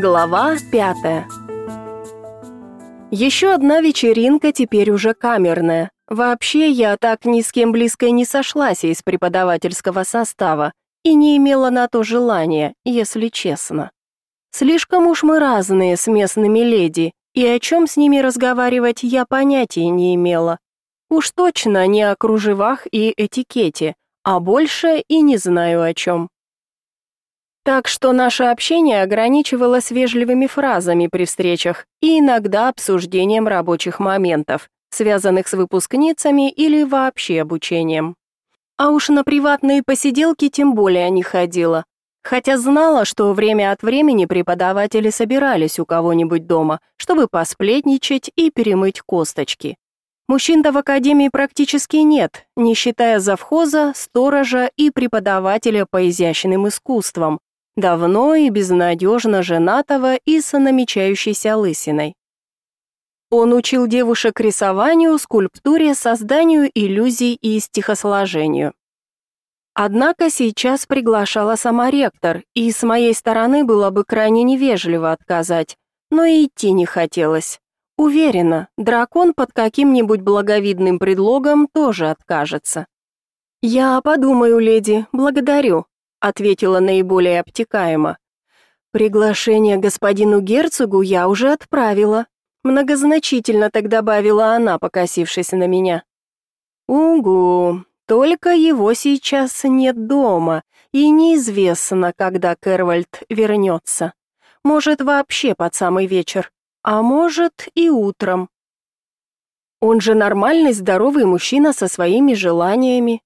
Глава пятая. Еще одна вечеринка, теперь уже камерная. Вообще, я так ни с кем близко не сошлась из преподавательского состава и не имела на то желания, если честно. Слишком уж мы разные с местными леди, и о чем с ними разговаривать я понятия не имела. Уж точно не о кружевах и этикете, а больше и не знаю о чем. Так что наше общение ограничивалось вежливыми фразами при встречах и иногда обсуждением рабочих моментов, связанных с выпускницами или вообще обучением. А уж на приватные посиделки тем более не ходила, хотя знала, что время от времени преподаватели собирались у кого-нибудь дома, чтобы посплетничать и перемыть косточки. Мужчин-то в академии практически нет, не считая завхоза, сторожа и преподавателя по изящным искусствам, давно и безнадежно женатого и с намечающейся лысиной. Он учил девушек рисованию, скульптуре, созданию иллюзий и стихосложению. Однако сейчас приглашала сама ректор, и с моей стороны было бы крайне невежливо отказать, но и идти не хотелось. Уверена, дракон под каким-нибудь благовидным предлогом тоже откажется. «Я подумаю, леди, благодарю», ответила наиболее обтекаемо. Приглашение господину герцогу я уже отправила. Многозначительно так добавила она, покосившись на меня. Угу. Только его сейчас нет дома, и неизвестно, когда Кервальд вернется. Может, вообще под самый вечер, а может и утром. Он же нормальный, здоровый мужчина со своими желаниями,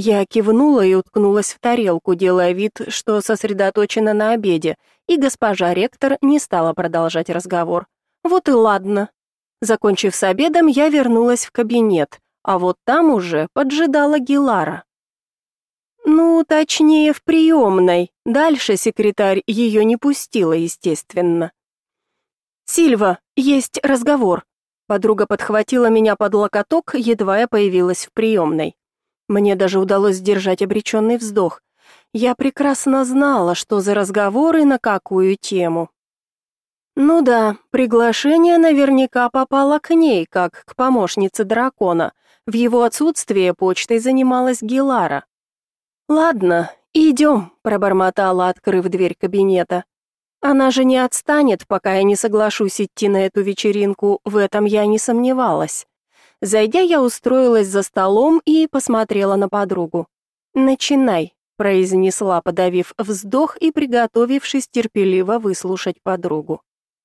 я кивнула и уткнулась в тарелку, делая вид, что сосредоточена на обеде, и госпожа ректор не стала продолжать разговор. Вот и ладно. Закончив с обедом, я вернулась в кабинет, а вот там уже поджидала Гилара. Ну, точнее, в приемной. Дальше секретарь ее не пустила, естественно. «Сильва, есть разговор». Подруга подхватила меня под локоток, едва я появилась в приемной. Мне даже удалось сдержать обреченный вздох. Я прекрасно знала, что за разговоры на какую тему. Ну да, приглашение наверняка попало к ней, как к помощнице дракона. В его отсутствие почтой занималась Гилара. Ладно, идем, пробормотала, открыв дверь кабинета. Она же не отстанет, пока я не соглашусь идти на эту вечеринку, в этом я не сомневалась. Зайдя, я устроилась за столом и посмотрела на подругу. «Начинай», — произнесла, подавив вздох и приготовившись терпеливо выслушать подругу.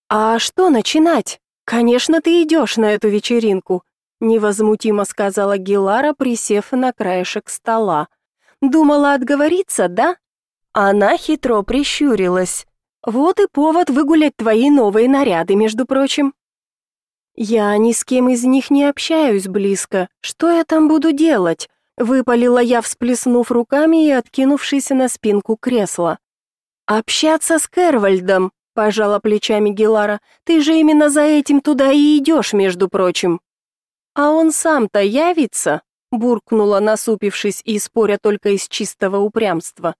«А что начинать? Конечно, ты идешь на эту вечеринку», — невозмутимо сказала Гилара, присев на краешек стола. «Думала отговориться, да?» Она хитро прищурилась. «Вот и повод выгулять твои новые наряды, между прочим». Я ни с кем из них не общаюсь близко. Что я там буду делать? выпалила я, всплеснув руками и откинувшись на спинку кресла. Общаться с Кервальдом, пожала плечами Гелара. Ты же именно за этим туда и идешь, между прочим. А он сам-то явится, буркнула, насупившись и споря только из чистого упрямства.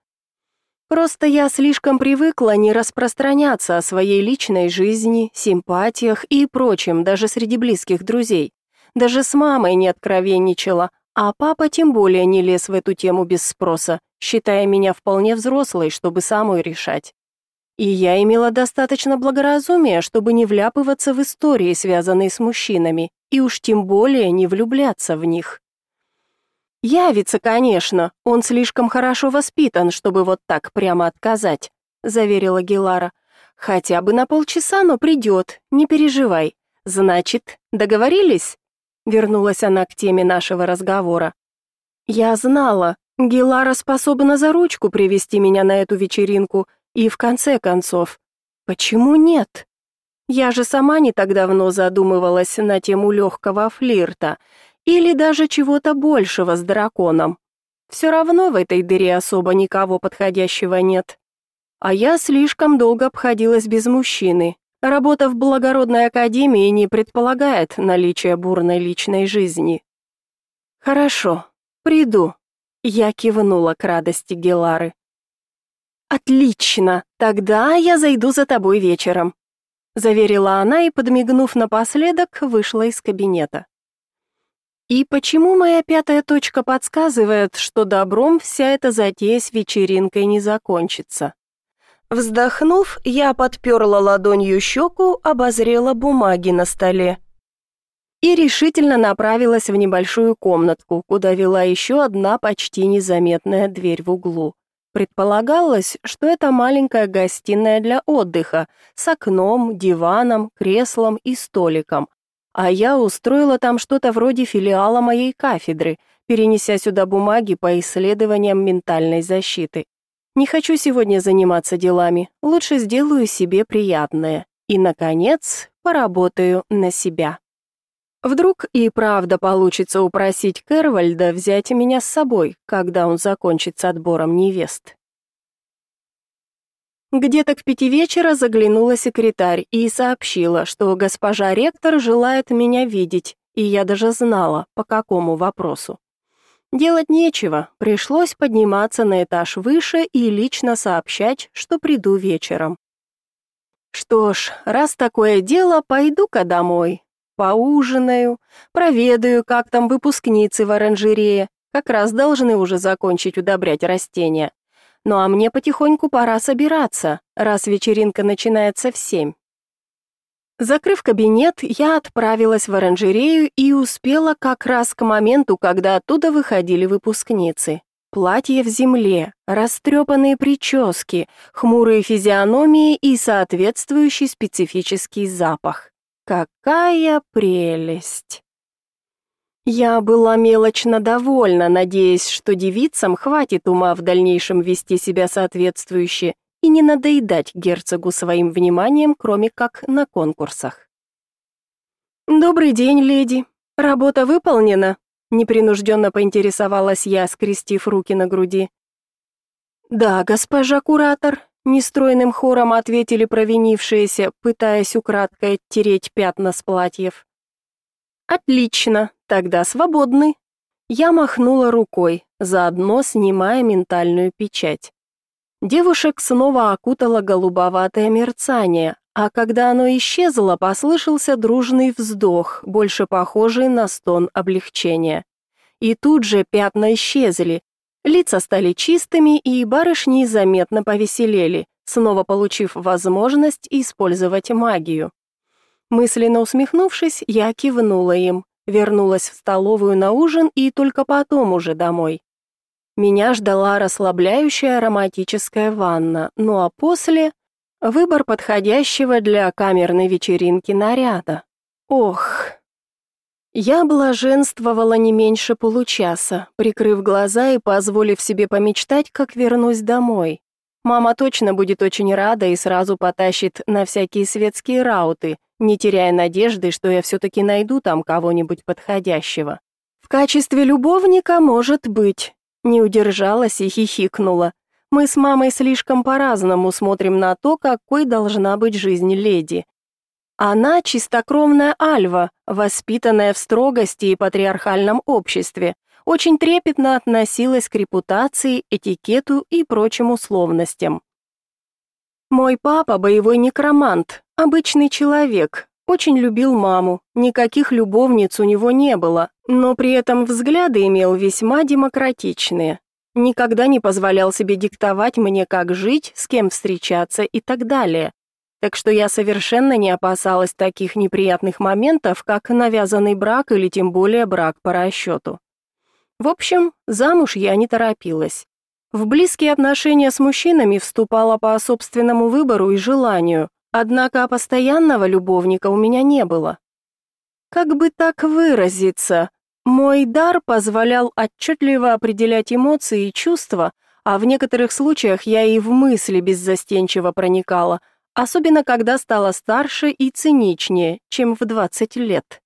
Просто я слишком привыкла не распространяться о своей личной жизни, симпатиях и прочем даже среди близких друзей. Даже с мамой не откровенничала, а папа тем более не лез в эту тему без спроса, считая меня вполне взрослой, чтобы самой решать. И я имела достаточно благоразумия, чтобы не вляпываться в истории, связанные с мужчинами, и уж тем более не влюбляться в них. Явится, конечно. Он слишком хорошо воспитан, чтобы вот так прямо отказать, заверила Гилара. Хотя бы на полчаса, но придет, не переживай. Значит, договорились? Вернулась она к теме нашего разговора. Я знала, Гилара способна за ручку привести меня на эту вечеринку, и в конце концов, почему нет? Я же сама не так давно задумывалась на тему легкого флирта или даже чего-то большего с драконом. Все равно в этой дыре особо никого подходящего нет. А я слишком долго обходилась без мужчины. Работа в благородной академии не предполагает наличие бурной личной жизни. Хорошо, приду. Я кивнула к радости Гелары. Отлично, тогда я зайду за тобой вечером, заверила она и, подмигнув напоследок, вышла из кабинета. И почему моя пятая точка подсказывает, что добром вся эта затея с вечеринкой не закончится? Вздохнув, я подперла ладонью щеку, обозрела бумаги на столе и решительно направилась в небольшую комнатку, куда вела еще одна почти незаметная дверь в углу. Предполагалось, что это маленькая гостиная для отдыха с окном, диваном, креслом и столиком, а я устроила там что-то вроде филиала моей кафедры, перенеся сюда бумаги по исследованиям ментальной защиты. Не хочу сегодня заниматься делами, лучше сделаю себе приятное. И, наконец, поработаю на себя. Вдруг и правда получится упросить Кэрвальда взять меня с собой, когда он закончит с отбором невест. Где-то к пяти вечера заглянула секретарь и сообщила, что госпожа ректор желает меня видеть, и я даже знала, по какому вопросу. Делать нечего, пришлось подниматься на этаж выше и лично сообщать, что приду вечером. Что ж, раз такое дело, пойду-ка домой. Поужинаю, проведаю, как там выпускницы в оранжерее, как раз должны уже закончить удобрять растения. Ну а мне потихоньку пора собираться, раз вечеринка начинается в семь. Закрыв кабинет, я отправилась в оранжерею и успела как раз к моменту, когда оттуда выходили выпускницы. Платья в земле, растрепанные прически, хмурые физиономии и соответствующий специфический запах. Какая прелесть! Я была мелочно довольна, надеясь, что девицам хватит ума в дальнейшем вести себя соответствующе и не надоедать герцогу своим вниманием, кроме как на конкурсах. «Добрый день, леди. Работа выполнена?» непринужденно поинтересовалась я, скрестив руки на груди. «Да, госпожа куратор», — нестройным хором ответили провинившиеся, пытаясь украдкой оттереть пятна с платьев. Отлично, тогда свободны. Я махнула рукой, заодно снимая ментальную печать. Девушек снова окутало голубоватое мерцание, а когда оно исчезло, послышался дружный вздох, больше похожий на стон облегчения. И тут же пятна исчезли, лица стали чистыми, и барышни заметно повеселели, снова получив возможность использовать магию. Мысленно усмехнувшись, я кивнула им, вернулась в столовую на ужин и только потом уже домой. Меня ждала расслабляющая ароматическая ванна, ну а после выбор подходящего для камерной вечеринки наряда. Ох. Я блаженствовала не меньше получаса, прикрыв глаза и позволив себе помечтать, как вернусь домой. Мама точно будет очень рада и сразу потащит на всякие светские рауты, не теряя надежды, что я все-таки найду там кого-нибудь подходящего. В качестве любовника, может быть. Не удержалась и хихикнула. Мы с мамой слишком по-разному смотрим на то, какой должна быть жизнь леди. Она чистокровная альва, воспитанная в строгости и патриархальном обществе, очень трепетно относилась к репутации, этикету и прочим условностям. Мой папа боевой некромант, обычный человек, очень любил маму. Никаких любовниц у него не было, но при этом взгляды имел весьма демократичные. Никогда не позволял себе диктовать мне, как жить, с кем встречаться и так далее. Так что я совершенно не опасалась таких неприятных моментов, как навязанный брак или тем более брак по расчету. В общем, замуж я не торопилась. В близкие отношения с мужчинами вступала по собственному выбору и желанию, однако постоянного любовника у меня не было. Как бы так выразиться, мой дар позволял отчетливо определять эмоции и чувства, а в некоторых случаях я и в мысли беззастенчиво проникала, особенно когда стала старше и циничнее, чем в 20 лет.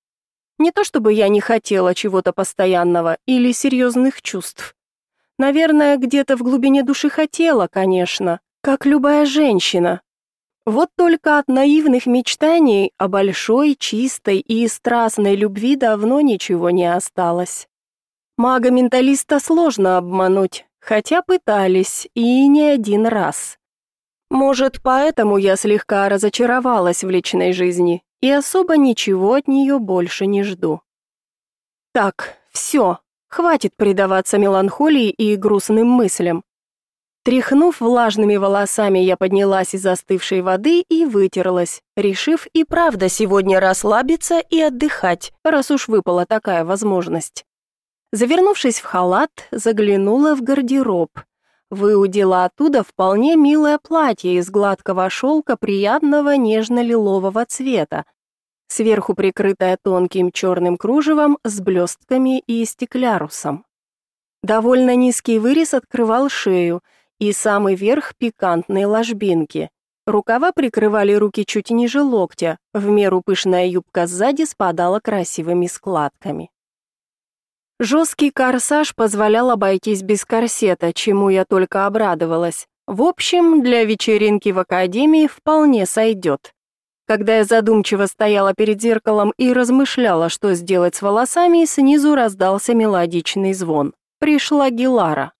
Не то чтобы я не хотела чего-то постоянного или серьезных чувств, Наверное, где-то в глубине души хотела, конечно, как любая женщина. Вот только от наивных мечтаний о большой, чистой и страстной любви давно ничего не осталось. Мага-менталиста сложно обмануть, хотя пытались, и не один раз. Может, поэтому я слегка разочаровалась в личной жизни и особо ничего от нее больше не жду. Так, все, хватит предаваться меланхолии и грустным мыслям. Тряхнув влажными волосами, я поднялась из застывшей воды и вытерлась, решив и правда сегодня расслабиться и отдыхать, раз уж выпала такая возможность. Завернувшись в халат, заглянула в гардероб. Выудила оттуда вполне милое платье из гладкого шелка приятного нежно-лилового цвета, сверху прикрытое тонким черным кружевом с блестками и стеклярусом. Довольно низкий вырез открывал шею, и самый верх пикантной ложбинки. Рукава прикрывали руки чуть ниже локтя, в меру пышная юбка сзади спадала красивыми складками. Жесткий корсаж позволял обойтись без корсета, чему я только обрадовалась. В общем, для вечеринки в академии вполне сойдет. Когда я задумчиво стояла перед зеркалом и размышляла, что сделать с волосами, снизу раздался мелодичный звон. Пришла Гилара.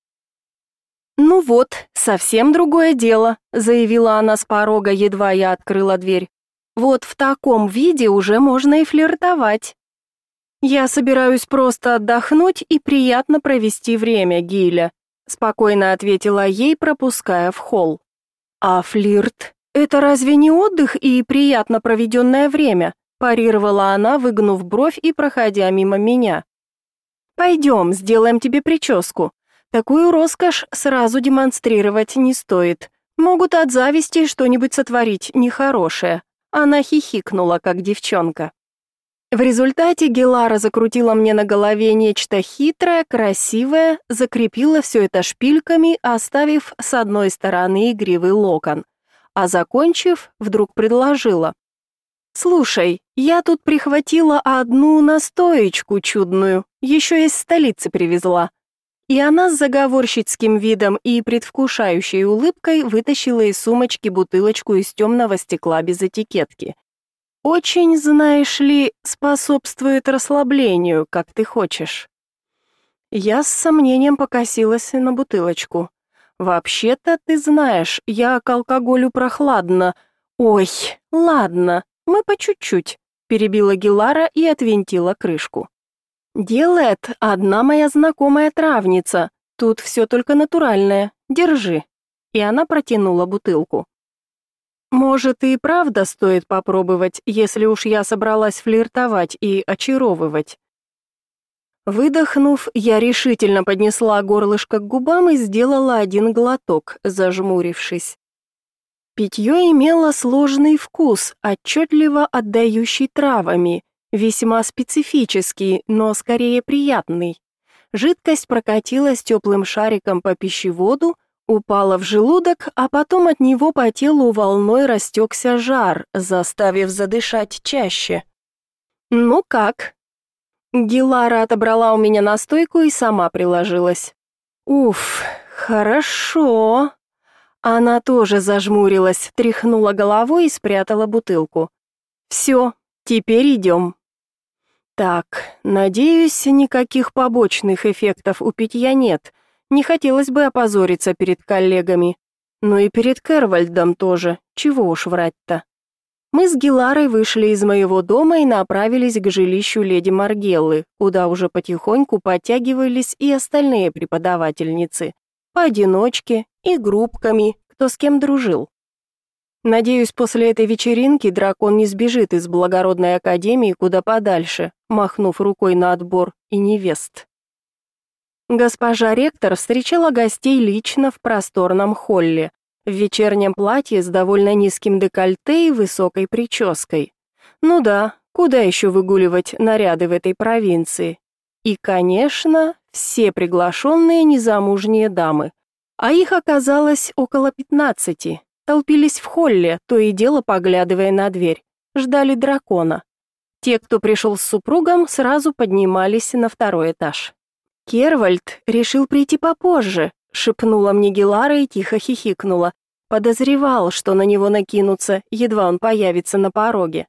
«Ну вот, совсем другое дело», — заявила она с порога, едва я открыла дверь. «Вот в таком виде уже можно и флиртовать». «Я собираюсь просто отдохнуть и приятно провести время, Гиля», спокойно ответила ей, пропуская в холл. «А флирт? Это разве не отдых и приятно проведенное время?» парировала она, выгнув бровь и проходя мимо меня. «Пойдем, сделаем тебе прическу. Такую роскошь сразу демонстрировать не стоит. Могут от зависти что-нибудь сотворить нехорошее». Она хихикнула, как девчонка. В результате Гелара закрутила мне на голове нечто хитрое, красивое, закрепила все это шпильками, оставив с одной стороны игривый локон, а закончив, вдруг предложила: "Слушай, я тут прихватила одну настоечку чудную, еще из столицы привезла". И она с заговорщицким видом и предвкушающей улыбкой вытащила из сумочки бутылочку из темного стекла без этикетки. Очень, знаешь ли, способствует расслаблению, как ты хочешь. Я с сомнением покосилась на бутылочку. Вообще-то, ты знаешь, я к алкоголю прохладна. Ой, ладно, мы по чуть-чуть, перебила Гилара и отвинтила крышку. Делает одна моя знакомая травница. Тут все только натуральное. Держи. И она протянула бутылку. Может, и правда стоит попробовать, если уж я собралась флиртовать и очаровывать. Выдохнув, я решительно поднесла горлышко к губам и сделала один глоток, зажмурившись. Питье имело сложный вкус, отчетливо отдающий травами, весьма специфический, но скорее приятный. Жидкость прокатилась теплым шариком по пищеводу, упала в желудок, а потом от него по телу волной растекся жар, заставив задышать чаще. «Ну как?» Гилара отобрала у меня настойку и сама приложилась. «Уф, хорошо». Она тоже зажмурилась, тряхнула головой и спрятала бутылку. «Все, теперь идем». Так, надеюсь, никаких побочных эффектов у питья нет, не хотелось бы опозориться перед коллегами. Но и перед Кервальдом тоже, чего уж врать-то. Мы с Гиларой вышли из моего дома и направились к жилищу леди Маргеллы, куда уже потихоньку подтягивались и остальные преподавательницы. Поодиночке и группками, кто с кем дружил. Надеюсь, после этой вечеринки дракон не сбежит из благородной академии куда подальше, махнув рукой на отбор и невест. Госпожа ректор встречала гостей лично в просторном холле, в вечернем платье с довольно низким декольте и высокой прической. Ну да, куда еще выгуливать наряды в этой провинции? И, конечно, все приглашенные незамужние дамы. А их оказалось около пятнадцати. Толпились в холле, то и дело поглядывая на дверь. Ждали дракона. Те, кто пришел с супругом, сразу поднимались на второй этаж. Кервальд решил прийти попозже, шепнула мне Гелара и тихо хихикнула. Подозревал, что на него накинутся, едва он появится на пороге.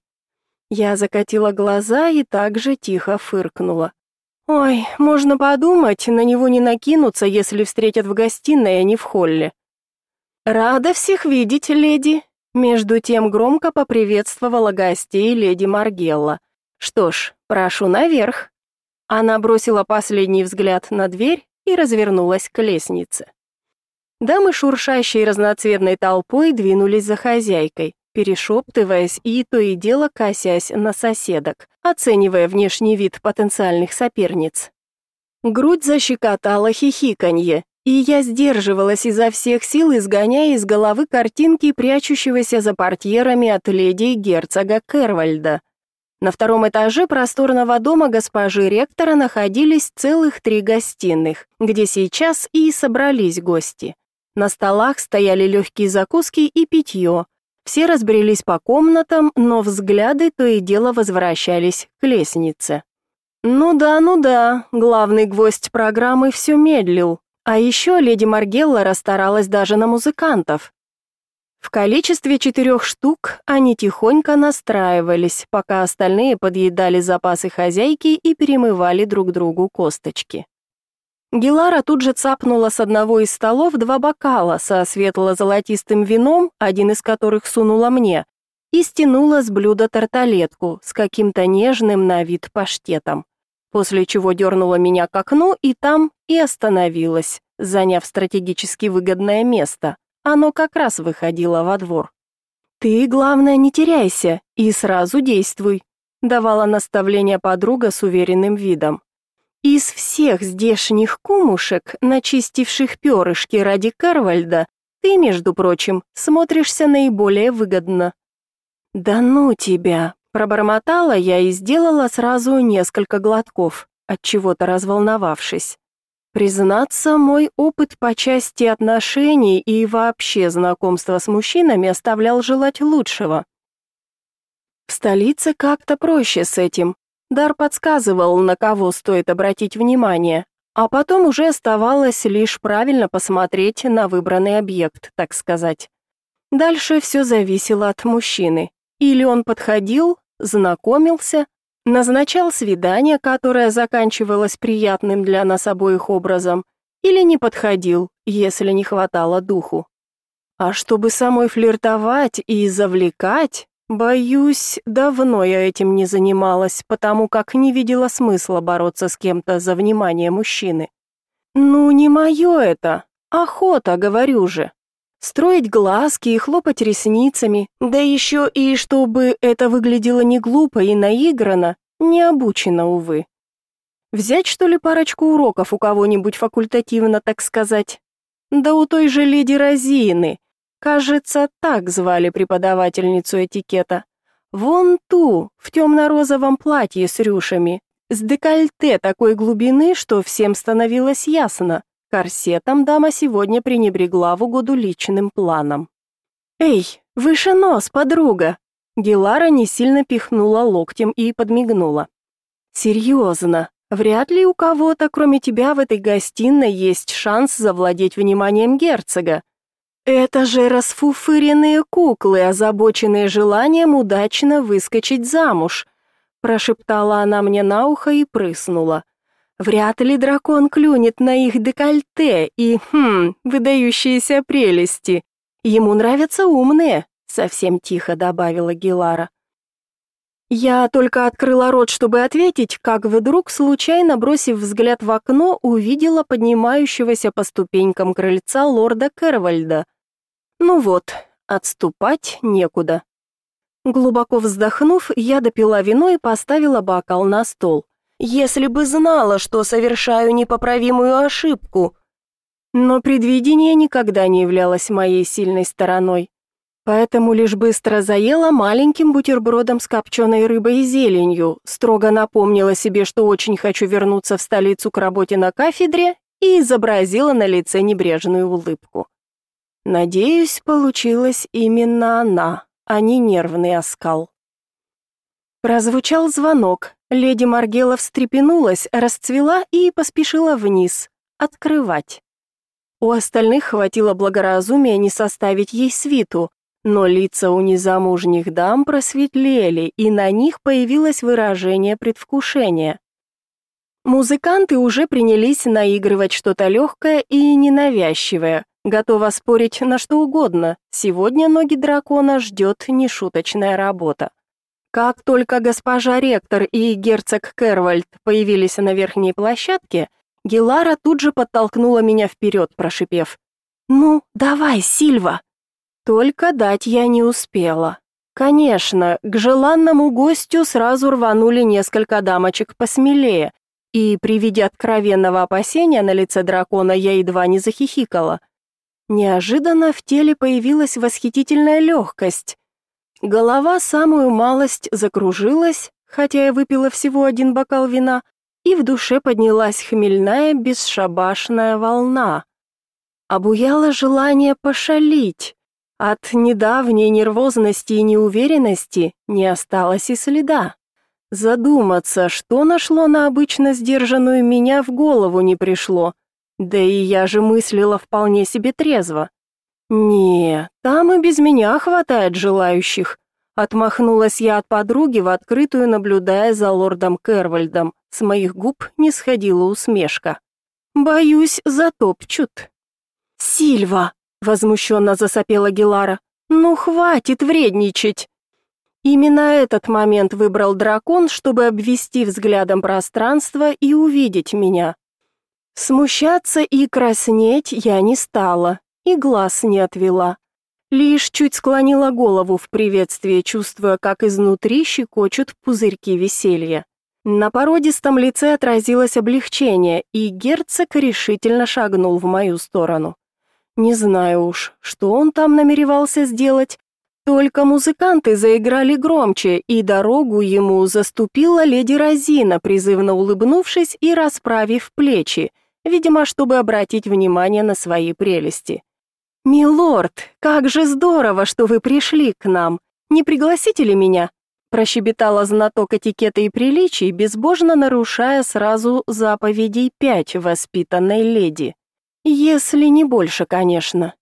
Я закатила глаза и также тихо фыркнула. Ой, можно подумать, на него не накинуться, если встретят в гостиной, а не в холле. Рада всех видеть, леди. Между тем громко поприветствовала гостей леди Маргелла. Что ж, прошу наверх. Она бросила последний взгляд на дверь и развернулась к лестнице. Дамы, шуршащей разноцветной толпой, двинулись за хозяйкой, перешептываясь и то и дело косясь на соседок, оценивая внешний вид потенциальных соперниц. Грудь защекотала хихиканье, и я сдерживалась изо всех сил, изгоняя из головы картинки прячущегося за портьерами от леди и герцога Кервальда. На втором этаже просторного дома госпожи ректора находились целых три гостиных, где сейчас и собрались гости. На столах стояли легкие закуски и питье. Все разбрелись по комнатам, но взгляды то и дело возвращались к лестнице. Ну да, ну да, главный гвоздь программы все медлил. А еще леди Маргелла расстаралась даже на музыкантов. В количестве четырех штук они тихонько настраивались, пока остальные подъедали запасы хозяйки и перемывали друг другу косточки. Гелара тут же цапнула с одного из столов два бокала со светло-золотистым вином, один из которых сунула мне, и стянула с блюда тарталетку с каким-то нежным на вид паштетом. После чего дернула меня к окну и там и остановилась, заняв стратегически выгодное место. Оно как раз выходило во двор. «Ты, главное, не теряйся и сразу действуй», давала наставление подруга с уверенным видом. Из всех здешних кумушек, начистивших перышки ради Карвальда, ты, между прочим, смотришься наиболее выгодно. Да ну тебя, пробормотала я и сделала сразу несколько глотков, от чего-то разволновавшись. Признаться, мой опыт по части отношений и вообще знакомства с мужчинами оставлял желать лучшего. В столице как-то проще с этим, Дар подсказывал, на кого стоит обратить внимание, а потом уже оставалось лишь правильно посмотреть на выбранный объект, так сказать. Дальше все зависело от мужчины. Или он подходил, знакомился, назначал свидание, которое заканчивалось приятным для нас обоих образом, или не подходил, если не хватало духу. А чтобы самой флиртовать и завлекать, Боюсь, давно я этим не занималась, потому как не видела смысла бороться с кем-то за внимание мужчины. Ну, не мое это. Охота, говорю же. Строить глазки и хлопать ресницами, да еще и чтобы это выглядело не глупо и наигранно, не обучено, увы. Взять, что ли, парочку уроков у кого-нибудь факультативно, так сказать? Да у той же леди Розины, Кажется, так звали преподавательницу этикета. Вон ту, в темно-розовом платье с рюшами, с декольте такой глубины, что всем становилось ясно. Корсетом дама сегодня пренебрегла в угоду личным планам. «Эй, выше нос, подруга!» Гелара не сильно пихнула локтем и подмигнула. «Серьезно, вряд ли у кого-то, кроме тебя, в этой гостиной есть шанс завладеть вниманием герцога. Это же расфуфыренные куклы, озабоченные желанием удачно выскочить замуж, прошептала она мне на ухо и прыснула. Вряд ли дракон клюнет на их декольте и, хм, выдающиеся прелести. Ему нравятся умные, совсем тихо добавила Гилара. Я только открыла рот, чтобы ответить, как вдруг, случайно бросив взгляд в окно, увидела поднимающегося по ступенькам крыльца лорда Кервальда. Ну вот, отступать некуда. Глубоко вздохнув, я допила вино и поставила бокал на стол. Если бы знала, что совершаю непоправимую ошибку. Но предвидение никогда не являлось моей сильной стороной. Поэтому лишь быстро заела маленьким бутербродом с копченой рыбой и зеленью, строго напомнила себе, что очень хочу вернуться в столицу к работе на кафедре и изобразила на лице небрежную улыбку. Надеюсь, получилась именно она, а не нервный оскал. Прозвучал звонок. Леди Маргела встрепенулась, расцвела и поспешила вниз открывать. У остальных хватило благоразумия не составить ей свиту, но лица у незамужних дам просветлели, и на них появилось выражение предвкушения. Музыканты уже принялись наигрывать что-то легкое и ненавязчивое. Готова спорить на что угодно. Сегодня ноги дракона ждет нешуточная работа. Как только госпожа ректор и герцог Кервальд появились на верхней площадке, Гелара тут же подтолкнула меня вперед, прошипев: "Ну, давай, Сильва". Только дать я не успела. Конечно, к желанному гостю сразу рванули несколько дамочек посмелее, и при виде откровенного опасения на лице дракона я едва не захихикала. Неожиданно в теле появилась восхитительная легкость. Голова самую малость закружилась, хотя я выпила всего один бокал вина, и в душе поднялась хмельная бесшабашная волна. Обуяло желание пошалить. От недавней нервозности и неуверенности не осталось и следа. Задуматься, что нашло на обычно сдержанную меня, в голову не пришло. Да и я же мыслила вполне себе трезво. Не, там и без меня хватает желающих. Отмахнулась я от подруги в открытую, наблюдая за лордом Кервальдом. С моих губ не сходила усмешка. Боюсь, затопчут. Сильва, возмущенно засопела Гелара. Ну хватит вредничать. Именно этот момент выбрал дракон, чтобы обвести взглядом пространство и увидеть меня. Смущаться и краснеть я не стала, и глаз не отвела. Лишь чуть склонила голову в приветствие, чувствуя, как изнутри щекочут пузырьки веселья. На породистом лице отразилось облегчение, и герцог решительно шагнул в мою сторону. Не знаю уж, что он там намеревался сделать, только музыканты заиграли громче, и дорогу ему заступила леди Розина, призывно улыбнувшись и расправив плечи, видимо, чтобы обратить внимание на свои прелести. «Милорд, как же здорово, что вы пришли к нам! Не пригласите ли меня?» Прощебетала знаток этикета и приличий, безбожно нарушая сразу заповедей пять воспитанной леди. Если не больше, конечно.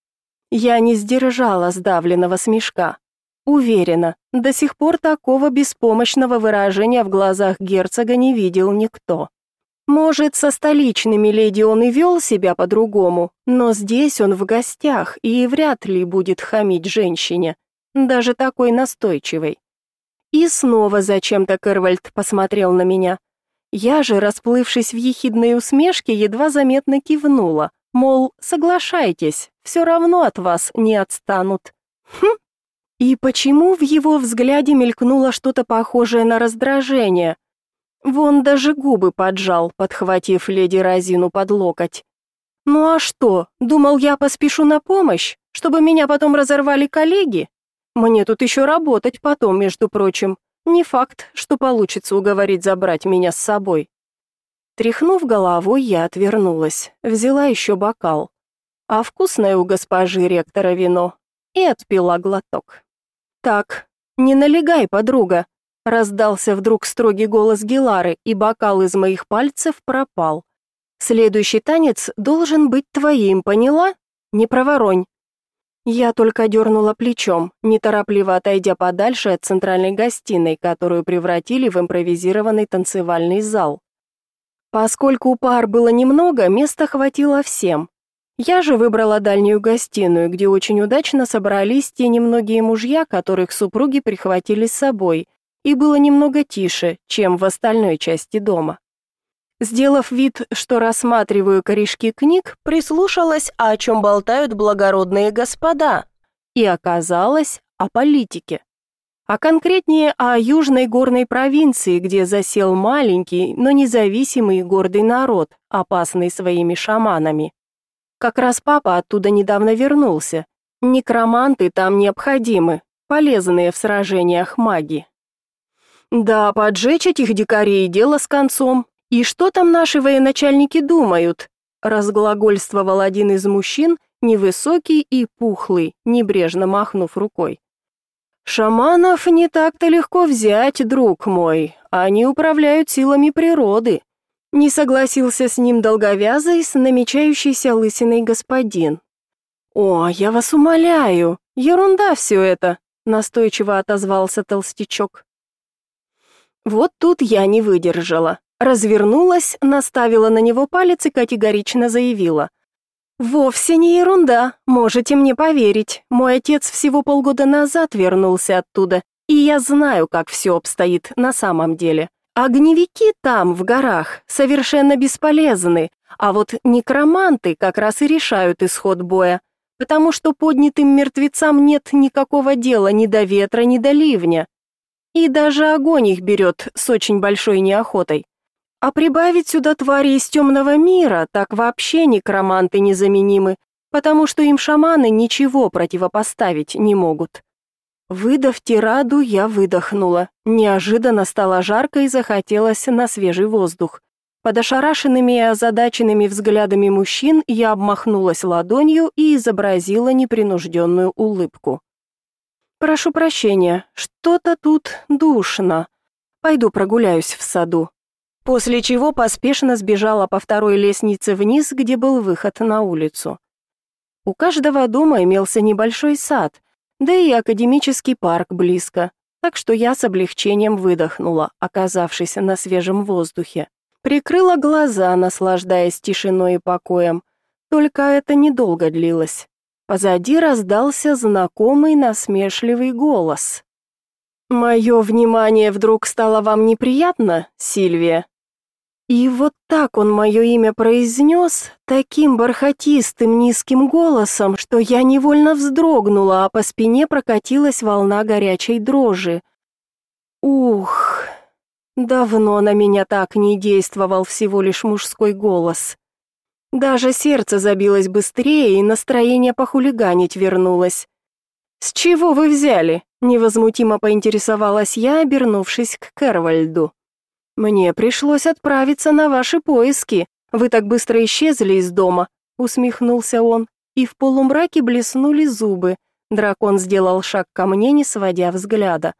Я не сдержала сдавленного смешка. Уверена, до сих пор такого беспомощного выражения в глазах герцога не видел никто. Может, со столичными леди он и вел себя по-другому, но здесь он в гостях и вряд ли будет хамить женщине, даже такой настойчивой. И снова зачем-то Кервальд посмотрел на меня. Я же, расплывшись в ехидной усмешке, едва заметно кивнула, Мол, соглашайтесь, все равно от вас не отстанут. Хм. И почему в его взгляде мелькнуло что-то похожее на раздражение? Вон даже губы поджал, подхватив леди Розину под локоть. Ну а что, думал, я поспешу на помощь, чтобы меня потом разорвали коллеги? Мне тут еще работать потом, между прочим. Не факт, что получится уговорить забрать меня с собой. Тряхнув головой, я отвернулась, взяла еще бокал. А вкусное у госпожи ректора вино. И отпила глоток. «Так, не налегай, подруга!» Раздался вдруг строгий голос Гелары, и бокал из моих пальцев пропал. «Следующий танец должен быть твоим, поняла? Не проворонь!» Я только дернула плечом, неторопливо отойдя подальше от центральной гостиной, которую превратили в импровизированный танцевальный зал. Поскольку пар было немного, места хватило всем. Я же выбрала дальнюю гостиную, где очень удачно собрались те немногие мужья, которых супруги прихватили с собой, и было немного тише, чем в остальной части дома. Сделав вид, что рассматриваю корешки книг, прислушалась, о чем болтают благородные господа, и оказалось о политике а конкретнее о южной горной провинции, где засел маленький, но независимый и гордый народ, опасный своими шаманами. Как раз папа оттуда недавно вернулся. Некроманты там необходимы, полезные в сражениях маги. Да, поджечь этих дикарей дело с концом. И что там наши военачальники думают? разглагольствовал один из мужчин, невысокий и пухлый, небрежно махнув рукой. Шаманов не так-то легко взять, друг мой. Они управляют силами природы. Не согласился с ним долговязый с намечающейся лысиной господин. О, я вас умоляю, ерунда все это, настойчиво отозвался толстячок. Вот тут я не выдержала. развернулась, наставила на него палец и категорично заявила. «Вовсе не ерунда, можете мне поверить. Мой отец всего полгода назад вернулся оттуда, и я знаю, как все обстоит на самом деле. Огневики там, в горах, совершенно бесполезны, а вот некроманты как раз и решают исход боя, потому что поднятым мертвецам нет никакого дела ни до ветра, ни до ливня. И даже огонь их берет с очень большой неохотой. А прибавить сюда твари из темного мира, так вообще некроманты незаменимы, потому что им шаманы ничего противопоставить не могут. Выдав тираду, я выдохнула. Неожиданно стало жарко и захотелось на свежий воздух. Под ошарашенными и озадаченными взглядами мужчин я обмахнулась ладонью и изобразила непринужденную улыбку. «Прошу прощения, что-то тут душно. Пойду прогуляюсь в саду». После чего поспешно сбежала по второй лестнице вниз, где был выход на улицу. У каждого дома имелся небольшой сад, да и академический парк близко, так что я с облегчением выдохнула, оказавшись на свежем воздухе. Прикрыла глаза, наслаждаясь тишиной и покоем. Только это недолго длилось. Позади раздался знакомый насмешливый голос. «Мое внимание вдруг стало вам неприятно, Сильвия?» И вот так он мое имя произнес, таким бархатистым низким голосом, что я невольно вздрогнула, а по спине прокатилась волна горячей дрожи. Ух, давно на меня так не действовал всего лишь мужской голос. Даже сердце забилось быстрее, и настроение похулиганить вернулось. «С чего вы взяли?» — невозмутимо поинтересовалась я, обернувшись к Кервальду. Мне пришлось отправиться на ваши поиски. Вы так быстро исчезли из дома, усмехнулся он, и в полумраке блеснули зубы. Дракон сделал шаг ко мне, не сводя взгляда.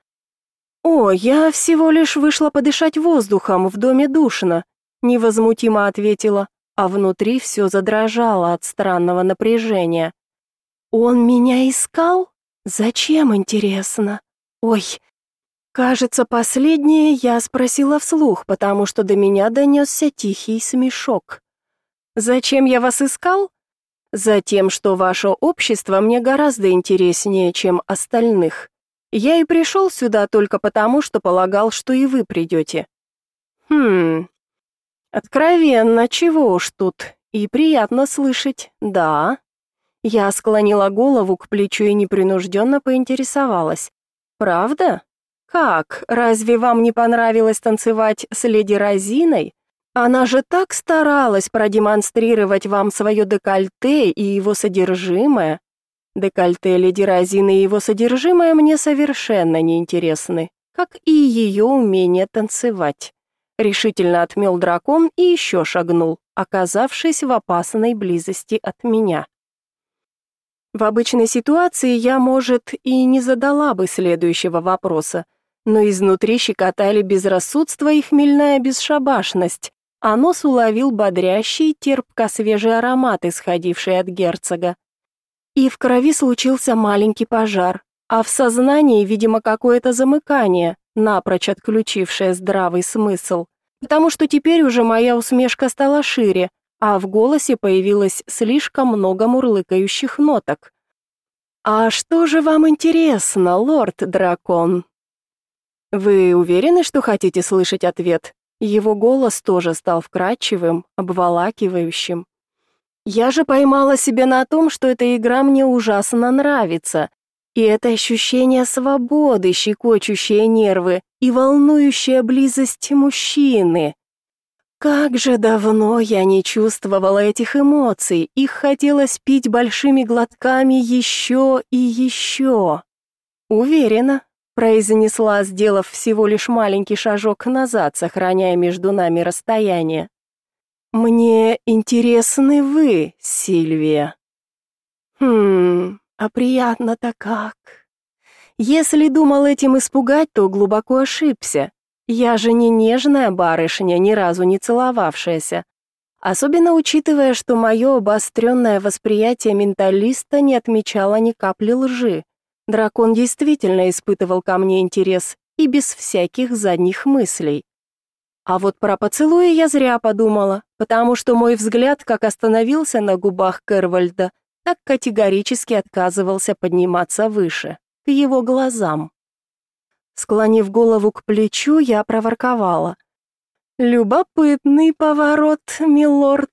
О, я всего лишь вышла подышать воздухом, в доме душно, невозмутимо ответила, а внутри все задрожало от странного напряжения. Он меня искал? Зачем, интересно? Ой, Кажется, последнее я спросила вслух, потому что до меня донесся тихий смешок. Зачем я вас искал? Затем, что ваше общество мне гораздо интереснее, чем остальных. Я и пришел сюда только потому, что полагал, что и вы придете. Хм. Откровенно, чего уж тут. И приятно слышать. Да. Я склонила голову к плечу и непринужденно поинтересовалась. Правда? Как? Разве вам не понравилось танцевать с леди Розиной? Она же так старалась продемонстрировать вам свое декольте и его содержимое. Декольте леди Розины и его содержимое мне совершенно не интересны, как и ее умение танцевать. Решительно отмел дракон и еще шагнул, оказавшись в опасной близости от меня. В обычной ситуации я, может, и не задала бы следующего вопроса, но изнутри щекотали безрассудство и хмельная бесшабашность, а нос уловил бодрящий, терпко-свежий аромат, исходивший от герцога. И в крови случился маленький пожар, а в сознании, видимо, какое-то замыкание, напрочь отключившее здравый смысл, потому что теперь уже моя усмешка стала шире, а в голосе появилось слишком много мурлыкающих ноток. «А что же вам интересно, лорд-дракон?» Вы уверены, что хотите слышать ответ? Его голос тоже стал вкрадчивым, обволакивающим. Я же поймала себя на том, что эта игра мне ужасно нравится. И это ощущение свободы, щекочущие нервы и волнующая близость мужчины. Как же давно я не чувствовала этих эмоций, их хотелось пить большими глотками еще и еще. Уверена, произнесла, сделав всего лишь маленький шажок назад, сохраняя между нами расстояние. Мне интересны вы, Сильвия. Хм, а приятно-то как. Если думал этим испугать, то глубоко ошибся. Я же не нежная барышня, ни разу не целовавшаяся. Особенно учитывая, что мое обостренное восприятие менталиста не отмечало ни капли лжи. Дракон действительно испытывал ко мне интерес и без всяких задних мыслей. А вот про поцелуи я зря подумала, потому что мой взгляд как остановился на губах Кервальда, так категорически отказывался подниматься выше, к его глазам. Склонив голову к плечу, я проворковала. «Любопытный поворот, милорд».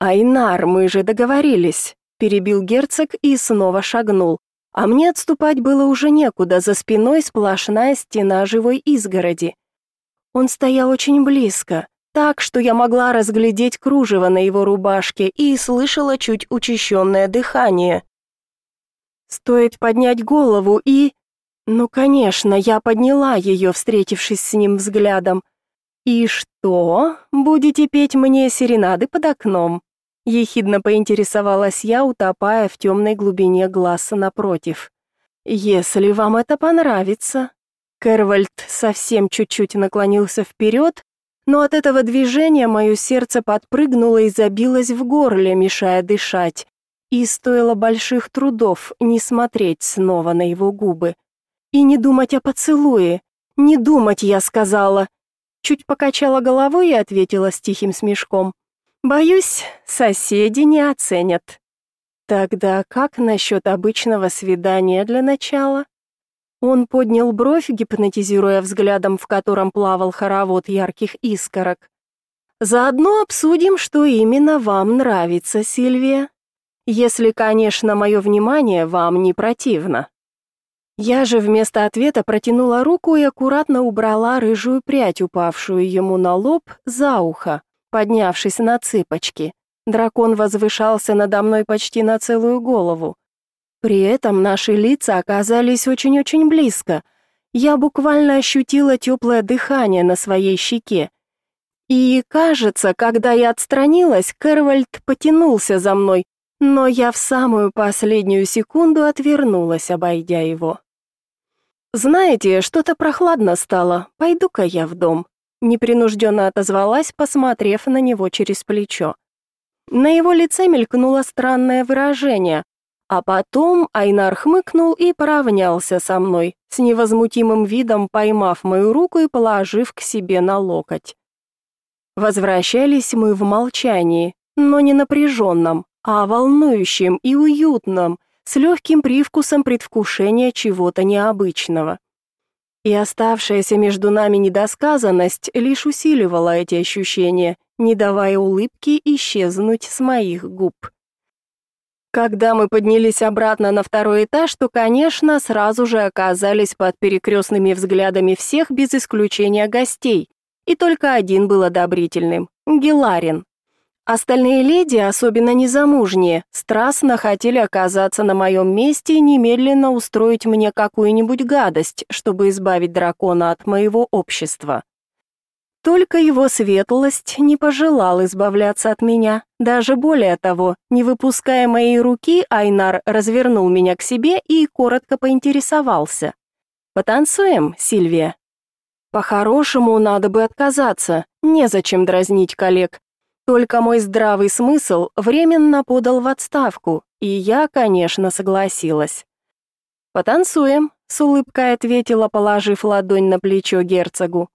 «Айнар, мы же договорились», — перебил герцог и снова шагнул. А мне отступать было уже некуда, за спиной сплошная стена живой изгороди. Он стоял очень близко, так, что я могла разглядеть кружево на его рубашке и слышала чуть учащенное дыхание. Стоит поднять голову и... Ну, конечно, я подняла ее, встретившись с ним взглядом. «И что? Будете петь мне серенады под окном?» Ехидно поинтересовалась я, утопая в темной глубине глаз напротив. «Если вам это понравится», Кервальд совсем чуть-чуть наклонился вперед, но от этого движения мое сердце подпрыгнуло и забилось в горле, мешая дышать. И стоило больших трудов не смотреть снова на его губы. И не думать о поцелуе. Не думать, я сказала. Чуть покачала головой и ответила с тихим смешком. Боюсь, соседи не оценят. Тогда как насчет обычного свидания для начала? Он поднял бровь, гипнотизируя взглядом, в котором плавал хоровод ярких искорок. Заодно обсудим, что именно вам нравится, Сильвия. Если, конечно, мое внимание вам не противно. Я же вместо ответа протянула руку и аккуратно убрала рыжую прядь, упавшую ему на лоб, за ухо, поднявшись на цыпочки. Дракон возвышался надо мной почти на целую голову. При этом наши лица оказались очень-очень близко. Я буквально ощутила теплое дыхание на своей щеке. И, кажется, когда я отстранилась, Кэрвальд потянулся за мной, но я в самую последнюю секунду отвернулась, обойдя его. «Знаете, что-то прохладно стало, пойду-ка я в дом», непринужденно отозвалась, посмотрев на него через плечо. На его лице мелькнуло странное выражение, а потом Айнар хмыкнул и поравнялся со мной, с невозмутимым видом поймав мою руку и положив к себе на локоть. Возвращались мы в молчании, но не напряженном, а волнующем и уютном, с легким привкусом предвкушения чего-то необычного. И оставшаяся между нами недосказанность лишь усиливала эти ощущения, не давая улыбке исчезнуть с моих губ. Когда мы поднялись обратно на второй этаж, то, конечно, сразу же оказались под перекрестными взглядами всех без исключения гостей, и только один был одобрительным — Геларин. Остальные леди, особенно незамужние, страстно хотели оказаться на моем месте и немедленно устроить мне какую-нибудь гадость, чтобы избавить дракона от моего общества. Только его светлость не пожелал избавляться от меня. Даже более того, не выпуская моей руки, Айнар развернул меня к себе и коротко поинтересовался. «Потанцуем, Сильвия?» «По-хорошему надо бы отказаться, незачем дразнить коллег. Только мой здравый смысл временно подал в отставку, и я, конечно, согласилась». «Потанцуем», — с улыбкой ответила, положив ладонь на плечо герцогу.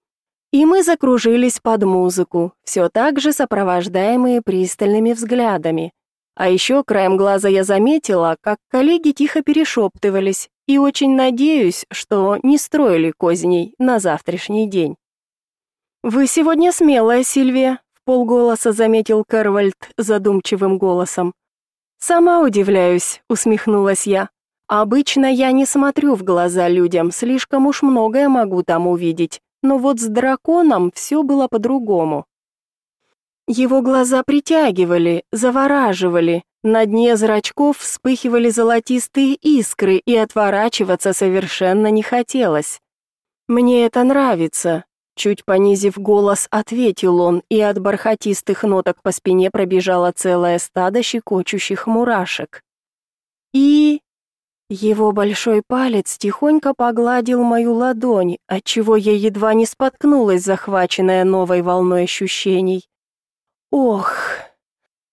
И мы закружились под музыку, все так же сопровождаемые пристальными взглядами. А еще краем глаза я заметила, как коллеги тихо перешептывались, и очень надеюсь, что не строили козней на завтрашний день. «Вы сегодня смелая, Сильвия», — в полголоса заметил Карвальд задумчивым голосом. «Сама удивляюсь», — усмехнулась я. «Обычно я не смотрю в глаза людям, слишком уж многое могу там увидеть но вот с драконом все было по-другому. Его глаза притягивали, завораживали, на дне зрачков вспыхивали золотистые искры, и отворачиваться совершенно не хотелось. «Мне это нравится», — чуть понизив голос, ответил он, и от бархатистых ноток по спине пробежало целое стадо щекочущих мурашек. И его большой палец тихонько погладил мою ладонь, отчего я едва не споткнулась, захваченная новой волной ощущений. Ох.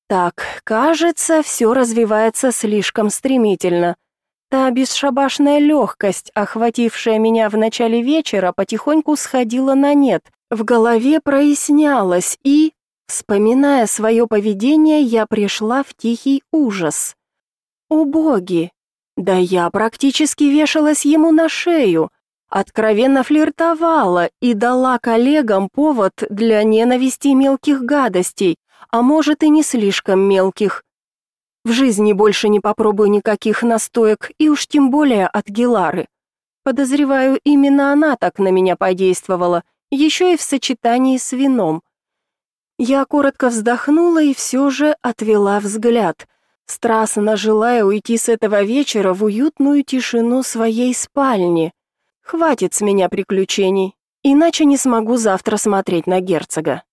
Так, кажется, все развивается слишком стремительно. Та бесшабашная легкость, охватившая меня в начале вечера, потихоньку сходила на нет, В голове прояснялось и, вспоминая свое поведение, я пришла в тихий ужас. О боги! Да я практически вешалась ему на шею, откровенно флиртовала и дала коллегам повод для ненависти мелких гадостей, а может и не слишком мелких. В жизни больше не попробую никаких настоек, и уж тем более от Гелары. Подозреваю, именно она так на меня подействовала, еще и в сочетании с вином. Я коротко вздохнула и все же отвела взгляд, страстно желая уйти с этого вечера в уютную тишину своей спальни. Хватит с меня приключений, иначе не смогу завтра смотреть на герцога.